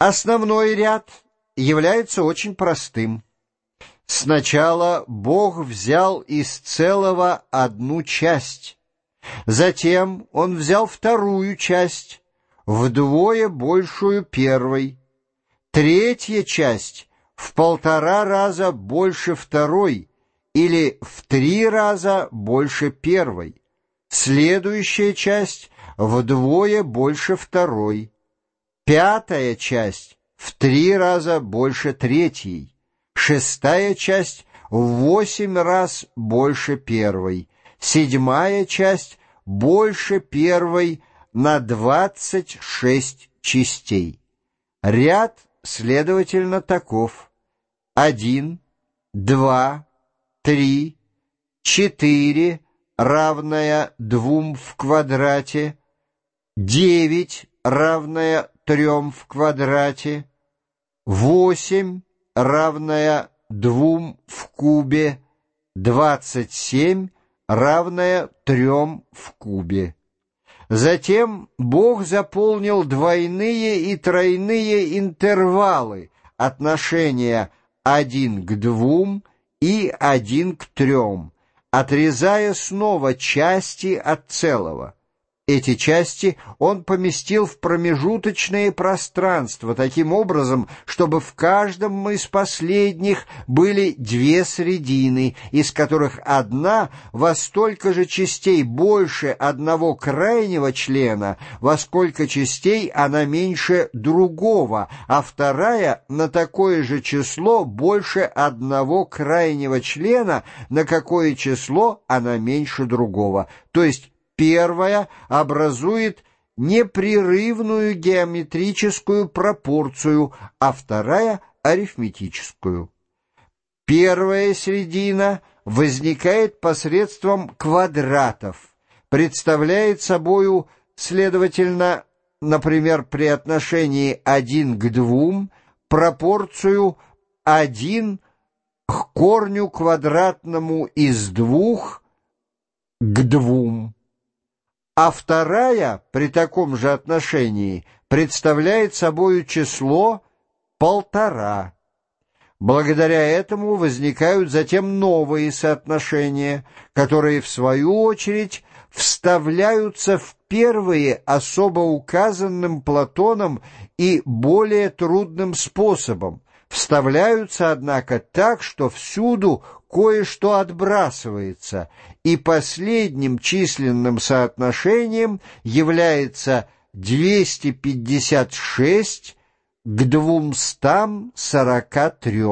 Основной ряд является очень простым. Сначала Бог взял из целого одну часть, затем Он взял вторую часть, вдвое большую первой, третья часть в полтора раза больше второй или в три раза больше первой, следующая часть вдвое больше второй, пятая часть в три раза больше третьей, шестая часть в восемь раз больше первой, седьмая часть больше первой на двадцать шесть частей. Ряд, следовательно, таков. Один, два, три, четыре, равное двум в квадрате, девять, равное трем в квадрате, восемь, равная двум в кубе, двадцать семь, равная трем в кубе. Затем Бог заполнил двойные и тройные интервалы отношения один к двум и один к трем, отрезая снова части от целого. Эти части он поместил в промежуточные пространства таким образом, чтобы в каждом из последних были две средины, из которых одна во столько же частей больше одного крайнего члена, во сколько частей она меньше другого, а вторая на такое же число больше одного крайнего члена, на какое число она меньше другого. То есть Первая образует непрерывную геометрическую пропорцию, а вторая — арифметическую. Первая середина возникает посредством квадратов, представляет собою, следовательно, например, при отношении 1 к 2 пропорцию 1 к корню квадратному из двух к двум а вторая при таком же отношении представляет собою число полтора. Благодаря этому возникают затем новые соотношения, которые, в свою очередь, вставляются в первые особо указанным Платоном и более трудным способом, вставляются, однако, так, что всюду кое-что отбрасывается, и последним численным соотношением является 256 к 243,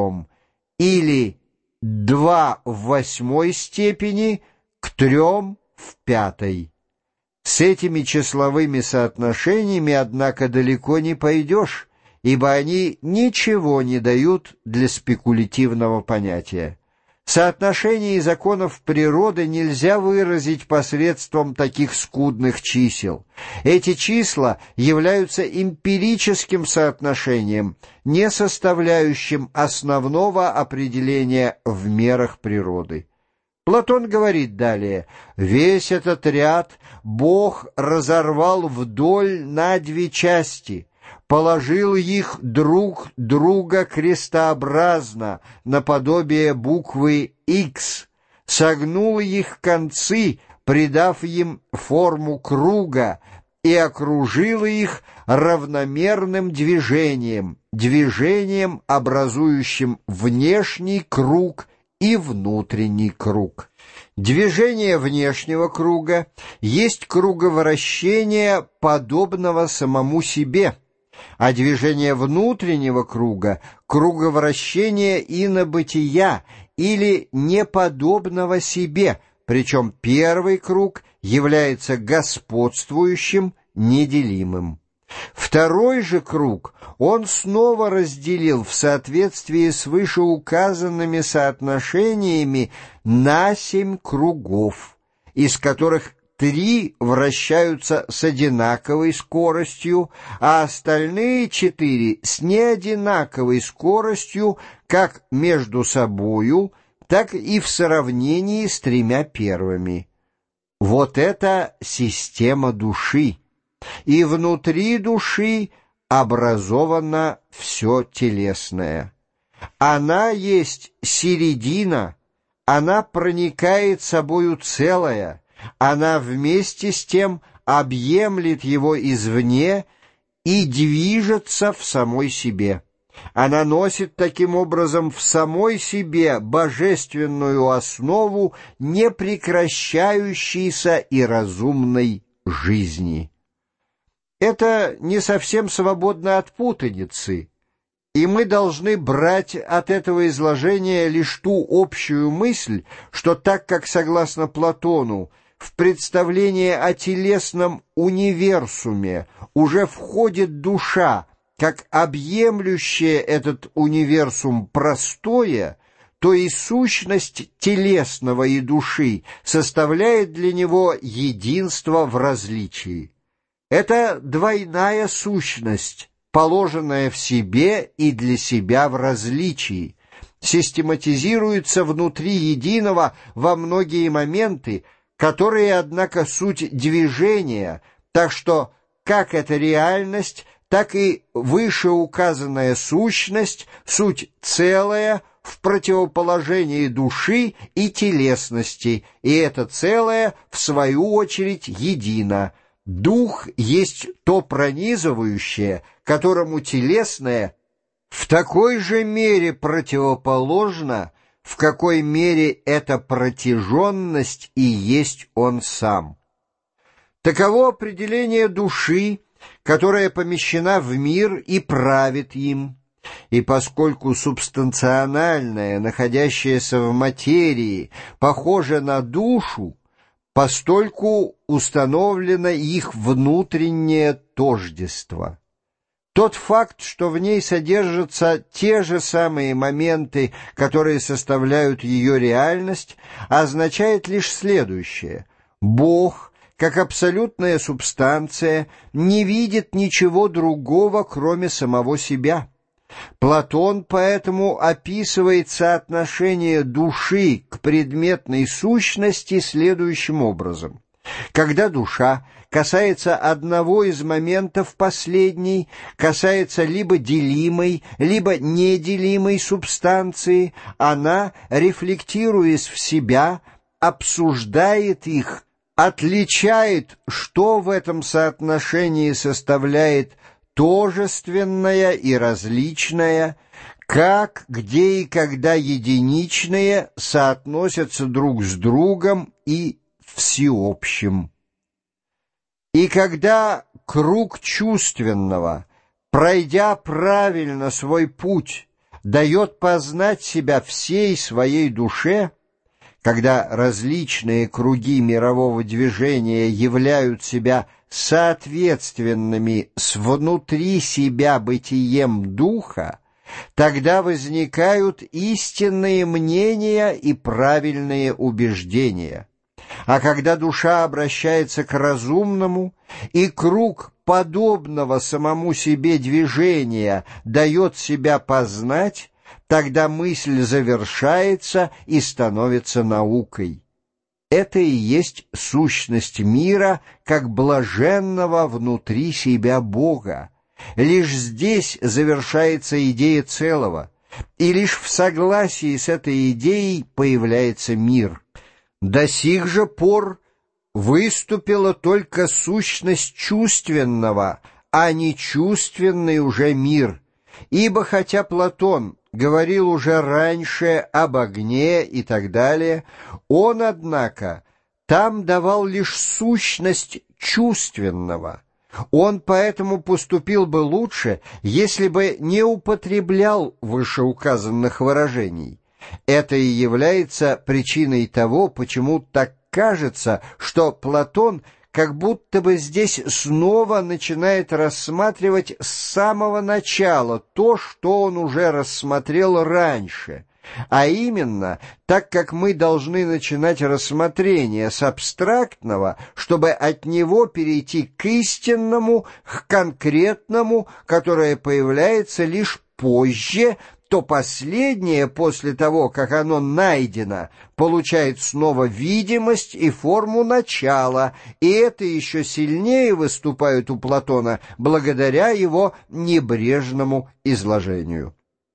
или 2 в восьмой степени к 3 в пятой. С этими числовыми соотношениями, однако, далеко не пойдешь, ибо они ничего не дают для спекулятивного понятия. Соотношение законов природы нельзя выразить посредством таких скудных чисел. Эти числа являются эмпирическим соотношением, не составляющим основного определения в мерах природы. Платон говорит далее, «Весь этот ряд Бог разорвал вдоль на две части, положил их друг друга крестообразно, наподобие буквы X, согнул их концы, придав им форму круга, и окружил их равномерным движением, движением, образующим внешний круг и внутренний круг. Движение внешнего круга есть круговращение, подобного самому себе — а движение внутреннего круга — круговращение инобытия или неподобного себе, причем первый круг является господствующим, неделимым. Второй же круг он снова разделил в соответствии с вышеуказанными соотношениями на семь кругов, из которых три вращаются с одинаковой скоростью, а остальные четыре с неодинаковой скоростью как между собою, так и в сравнении с тремя первыми. Вот это система души. И внутри души образовано все телесное. Она есть середина, она проникает собою целое, она вместе с тем объемлет его извне и движется в самой себе. Она носит таким образом в самой себе божественную основу непрекращающейся и разумной жизни. Это не совсем свободно от путаницы, и мы должны брать от этого изложения лишь ту общую мысль, что так как, согласно Платону, в представление о телесном универсуме уже входит душа, как объемлющее этот универсум простое, то и сущность телесного и души составляет для него единство в различии. Это двойная сущность, положенная в себе и для себя в различии, систематизируется внутри единого во многие моменты, которые, однако, суть движения, так что как эта реальность, так и вышеуказанная сущность, суть целая в противоположении души и телесности, и это целое, в свою очередь, едино. Дух есть то пронизывающее, которому телесное в такой же мере противоположно, в какой мере эта протяженность и есть он сам. Таково определение души, которая помещена в мир и правит им. И поскольку субстанциональное, находящееся в материи, похоже на душу, постольку установлено их внутреннее тождество. Тот факт, что в ней содержатся те же самые моменты, которые составляют ее реальность, означает лишь следующее. Бог, как абсолютная субстанция, не видит ничего другого, кроме самого себя. Платон поэтому описывает соотношение души к предметной сущности следующим образом. Когда душа касается одного из моментов последней, касается либо делимой, либо неделимой субстанции, она, рефлектируясь в себя, обсуждает их, отличает, что в этом соотношении составляет тожественное и различное, как, где и когда единичные соотносятся друг с другом и всеобщим. И когда круг чувственного, пройдя правильно свой путь, дает познать себя всей своей душе, когда различные круги мирового движения являют себя соответственными с внутри себя бытием духа, тогда возникают истинные мнения и правильные убеждения. А когда душа обращается к разумному, и круг подобного самому себе движения дает себя познать, тогда мысль завершается и становится наукой. Это и есть сущность мира, как блаженного внутри себя Бога. Лишь здесь завершается идея целого, и лишь в согласии с этой идеей появляется мир — до сих же пор выступила только сущность чувственного, а не чувственный уже мир, ибо хотя Платон говорил уже раньше об огне и так далее, он, однако, там давал лишь сущность чувственного. Он поэтому поступил бы лучше, если бы не употреблял вышеуказанных выражений. Это и является причиной того, почему так кажется, что Платон как будто бы здесь снова начинает рассматривать с самого начала то, что он уже рассмотрел раньше. А именно, так как мы должны начинать рассмотрение с абстрактного, чтобы от него перейти к истинному, к конкретному, которое появляется лишь позже, то последнее, после того, как оно найдено, получает снова видимость и форму начала, и это еще сильнее выступает у Платона благодаря его небрежному изложению.